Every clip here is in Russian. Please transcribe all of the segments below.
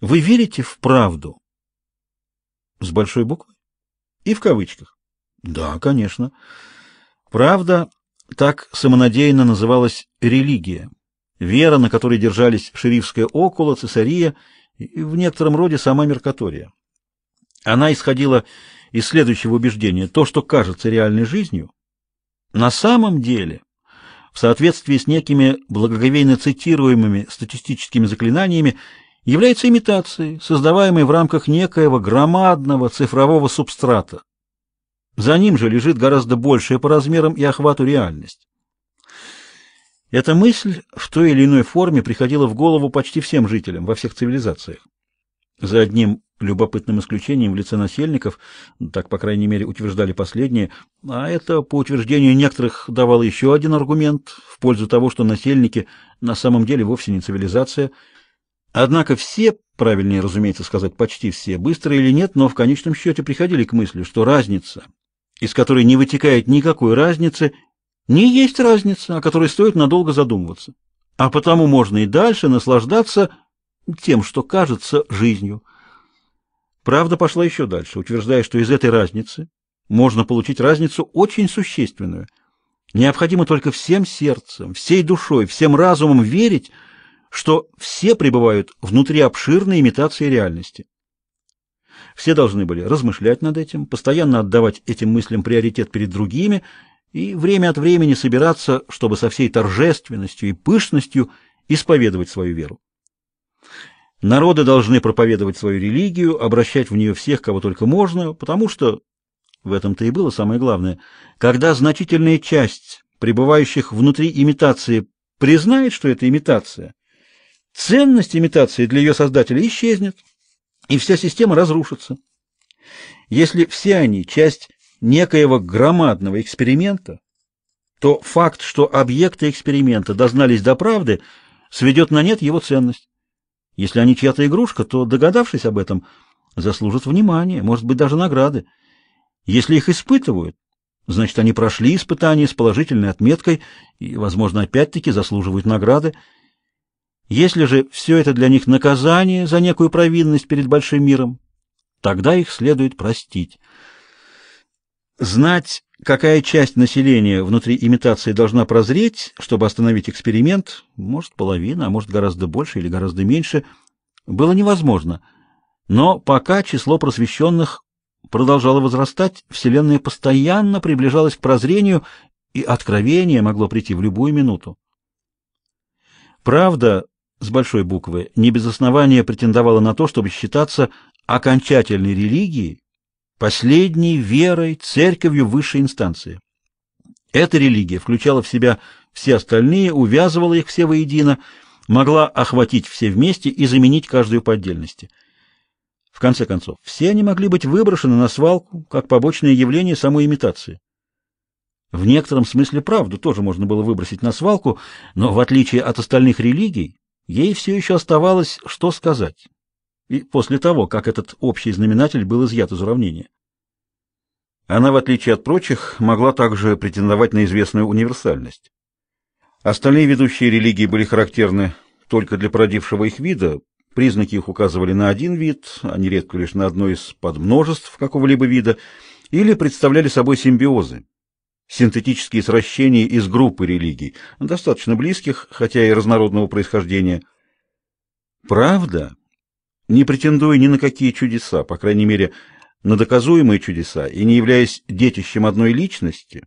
Вы верите в правду? С большой буквы? И в кавычках. Да, конечно. Правда, так самонадеянно называлась религия. Вера, на которой держались шерифское около, цесария и в некотором роде сама Меркатория. Она исходила из следующего убеждения. То, что кажется реальной жизнью, на самом деле, в соответствии с некими благоговейно цитируемыми статистическими заклинаниями, является имитацией, создаваемой в рамках некоего громадного цифрового субстрата. За ним же лежит гораздо большая по размерам и охвату реальность. Эта мысль в той или иной форме приходила в голову почти всем жителям во всех цивилизациях. За одним любопытным исключением в лице насельников, так, по крайней мере, утверждали последние, а это, по утверждению некоторых, давало еще один аргумент в пользу того, что насельники на самом деле вовсе не цивилизация. Однако все, правильнее, разумеется, сказать почти все, быстро или нет, но в конечном счете приходили к мысли, что разница, из которой не вытекает никакой разницы, не есть разница, о которой стоит надолго задумываться. А потому можно и дальше наслаждаться тем, что кажется жизнью. Правда пошла еще дальше, утверждая, что из этой разницы можно получить разницу очень существенную. Необходимо только всем сердцем, всей душой, всем разумом верить, что все пребывают внутри обширной имитации реальности. Все должны были размышлять над этим, постоянно отдавать этим мыслям приоритет перед другими и время от времени собираться, чтобы со всей торжественностью и пышностью исповедовать свою веру. Народы должны проповедовать свою религию, обращать в нее всех, кого только можно, потому что, в этом-то и было самое главное, когда значительная часть пребывающих внутри имитации признает, что это имитация, ценность имитации для ее создателя исчезнет, и вся система разрушится. Если все они часть некоего громадного эксперимента, то факт, что объекты эксперимента дознались до правды, сведет на нет его ценность. Если они чья-то игрушка, то, догадавшись об этом, заслужат внимания, может быть, даже награды. Если их испытывают, значит, они прошли испытание с положительной отметкой и, возможно, опять-таки заслуживают награды. Если же все это для них наказание за некую провинность перед большим миром, тогда их следует простить. Знать какая часть населения внутри имитации должна прозреть, чтобы остановить эксперимент, может, половина, а может, гораздо больше или гораздо меньше, было невозможно. Но пока число просвещенных продолжало возрастать, Вселенная постоянно приближалась к прозрению, и откровение могло прийти в любую минуту. Правда, с большой буквы, не без основания претендовала на то, чтобы считаться окончательной религией, последней верой, церковью высшей инстанции. Эта религия включала в себя все остальные, увязывала их все воедино, могла охватить все вместе и заменить каждую по отдельности. В конце концов, все они могли быть выброшены на свалку, как побочное явление самой имитации. В некотором смысле правду тоже можно было выбросить на свалку, но в отличие от остальных религий, ей все еще оставалось что сказать и после того, как этот общий знаменатель был изъят из уравнения. Она, в отличие от прочих, могла также претендовать на известную универсальность. Остальные ведущие религии были характерны только для породившего их вида, признаки их указывали на один вид, а нередко лишь на одно из подмножеств какого-либо вида, или представляли собой симбиозы, синтетические сращения из группы религий, достаточно близких, хотя и разнородного происхождения. Правда не претендуя ни на какие чудеса, по крайней мере, на доказуемые чудеса, и не являясь детищем одной личности,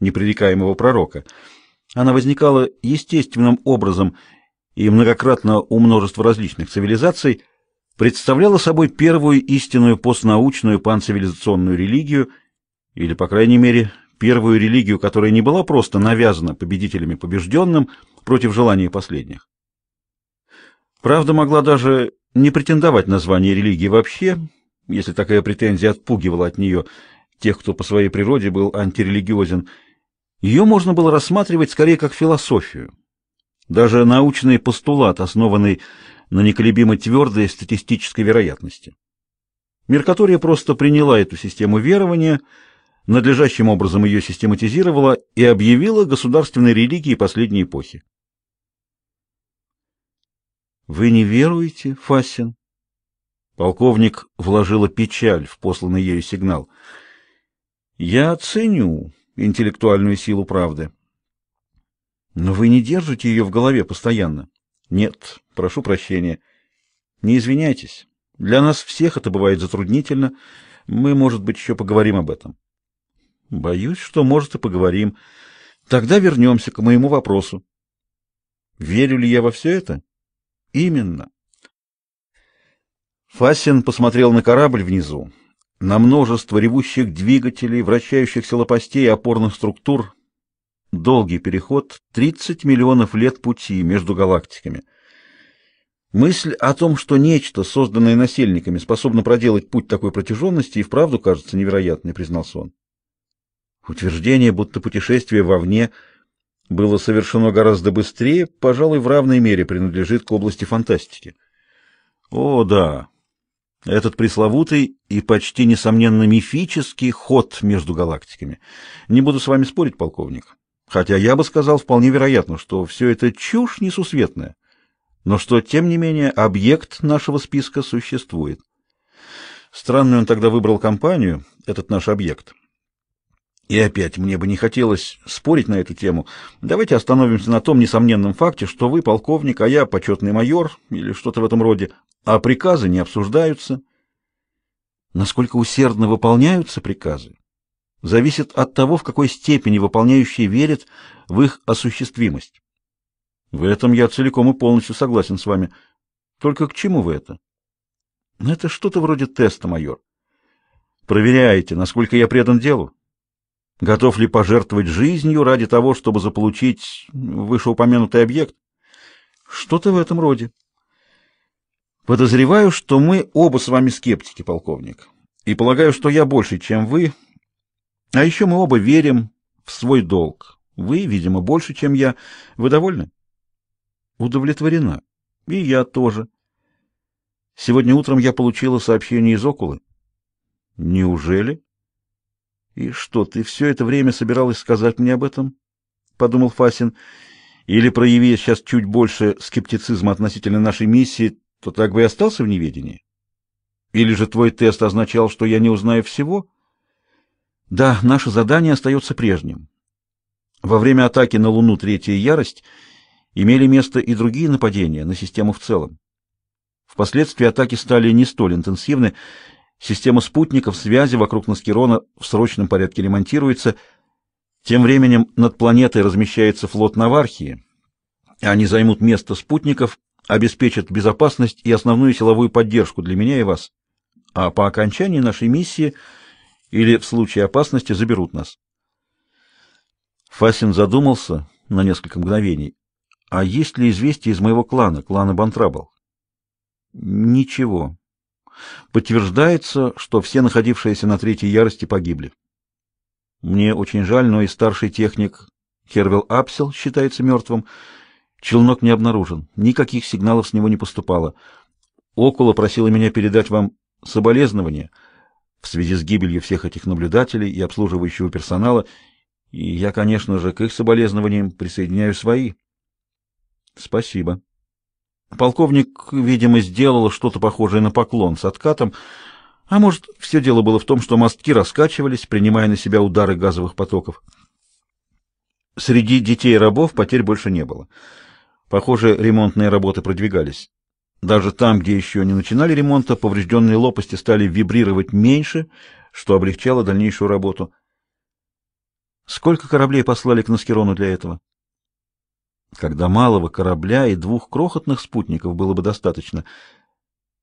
непререкаемого пророка, она возникала естественным образом и многократно у множества различных цивилизаций, представляла собой первую истинную постнаучную панцивилизационную религию, или, по крайней мере, первую религию, которая не была просто навязана победителями побежденным против желания последних. Правда могла даже не претендовать на звание религии вообще, если такая претензия отпугивала от нее тех, кто по своей природе был антирелигиозен, ее можно было рассматривать скорее как философию. Даже научный постулат, основанный на неколебимо твердой статистической вероятности. Меркатория просто приняла эту систему верования, надлежащим образом ее систематизировала и объявила государственной религией последней эпохи. Вы не веруете, Фасин? Полковник вложила печаль в посланный ею сигнал. Я ценю интеллектуальную силу правды. Но вы не держите ее в голове постоянно. Нет, прошу прощения. Не извиняйтесь. Для нас всех это бывает затруднительно. Мы, может быть, еще поговорим об этом. Боюсь, что, может, и поговорим. Тогда вернемся к моему вопросу. Верю ли я во все это? Именно. Фасин посмотрел на корабль внизу, на множество ревущих двигателей, вращающихся лопастей и опорных структур. Долгий переход, 30 миллионов лет пути между галактиками. Мысль о том, что нечто, созданное насельниками, способно проделать путь такой протяженности, и вправду кажется невероятной, признался он. Утверждение, будто путешествие вовне было совершено гораздо быстрее, пожалуй, в равной мере принадлежит к области фантастики. О, да. Этот пресловутый и почти несомненно мифический ход между галактиками. Не буду с вами спорить, полковник. Хотя я бы сказал вполне вероятно, что все это чушь несусветная, но что тем не менее объект нашего списка существует. Странную он тогда выбрал компанию, этот наш объект. И опять мне бы не хотелось спорить на эту тему. Давайте остановимся на том несомненном факте, что вы полковник, а я почетный майор или что-то в этом роде, а приказы не обсуждаются. Насколько усердно выполняются приказы, зависит от того, в какой степени выполняющие верят в их осуществимость. В этом я целиком и полностью согласен с вами. Только к чему вы это? Это что-то вроде теста, майор. Проверяете, насколько я предан делу. Готов ли пожертвовать жизнью ради того, чтобы заполучить вышеупомянутый объект? Что-то в этом роде. Подозреваю, что мы оба с вами скептики, полковник. И полагаю, что я больше, чем вы. А еще мы оба верим в свой долг. Вы, видимо, больше, чем я. Вы довольны? Удовлетворена. И я тоже. Сегодня утром я получила сообщение из Окулы. Неужели? И что, ты все это время собиралась сказать мне об этом? подумал Фасин. Или прояви сейчас чуть больше скептицизма относительно нашей миссии, то так бы и остался в неведении. Или же твой тест означал, что я не узнаю всего? Да, наше задание остается прежним. Во время атаки на Луну Третья Ярость имели место и другие нападения на систему в целом. Впоследствии атаки стали не столь интенсивны, Система спутников связи вокруг Наскирона в срочном порядке ремонтируется. Тем временем над планетой размещается флот Навархии. Они займут место спутников, обеспечат безопасность и основную силовую поддержку для меня и вас. А по окончании нашей миссии или в случае опасности заберут нас. Фасин задумался на несколько мгновений. А есть ли известие из моего клана, клана Бантрабл? Ничего. Подтверждается, что все находившиеся на третьей ярости погибли. Мне очень жаль, но и старший техник Хервел Апсел считается мертвым. Челнок не обнаружен, никаких сигналов с него не поступало. Около просила меня передать вам соболезнования в связи с гибелью всех этих наблюдателей и обслуживающего персонала, и я, конечно же, к их соболезнованиям присоединяю свои. Спасибо. Полковник, видимо, сделал что-то похожее на поклон с откатом, а может, все дело было в том, что мостки раскачивались, принимая на себя удары газовых потоков. Среди детей рабов потерь больше не было. Похоже, ремонтные работы продвигались. Даже там, где еще не начинали ремонта, поврежденные лопасти стали вибрировать меньше, что облегчало дальнейшую работу. Сколько кораблей послали к Наскерону для этого? Когда малого корабля и двух крохотных спутников было бы достаточно.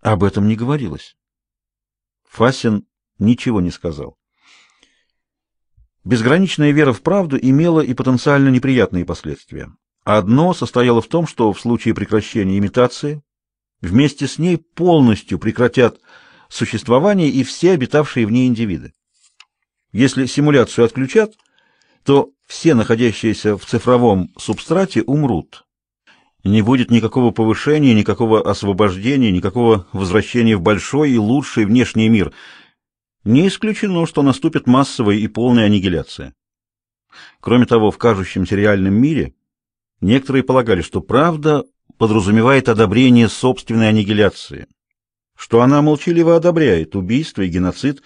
Об этом не говорилось. Фасин ничего не сказал. Безграничная вера в правду имела и потенциально неприятные последствия. Одно состояло в том, что в случае прекращения имитации вместе с ней полностью прекратят существование и все обитавшие в ней индивиды. Если симуляцию отключат, то все находящиеся в цифровом субстрате умрут. Не будет никакого повышения, никакого освобождения, никакого возвращения в большой и лучший внешний мир. Не исключено, что наступит массовая и полная аннигиляция. Кроме того, в кажущемся реальном мире некоторые полагали, что правда подразумевает одобрение собственной аннигиляции, что она молчаливо одобряет убийство и геноцид,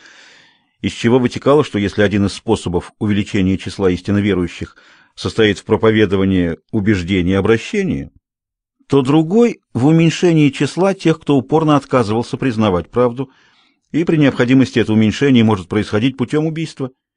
из чего вытекало, что если один из способов увеличения числа истинно верующих состоит в проповедовании убеждений и обращения, то другой — в уменьшении числа тех, кто упорно отказывался признавать правду, и при необходимости это уменьшение может происходить путем убийства —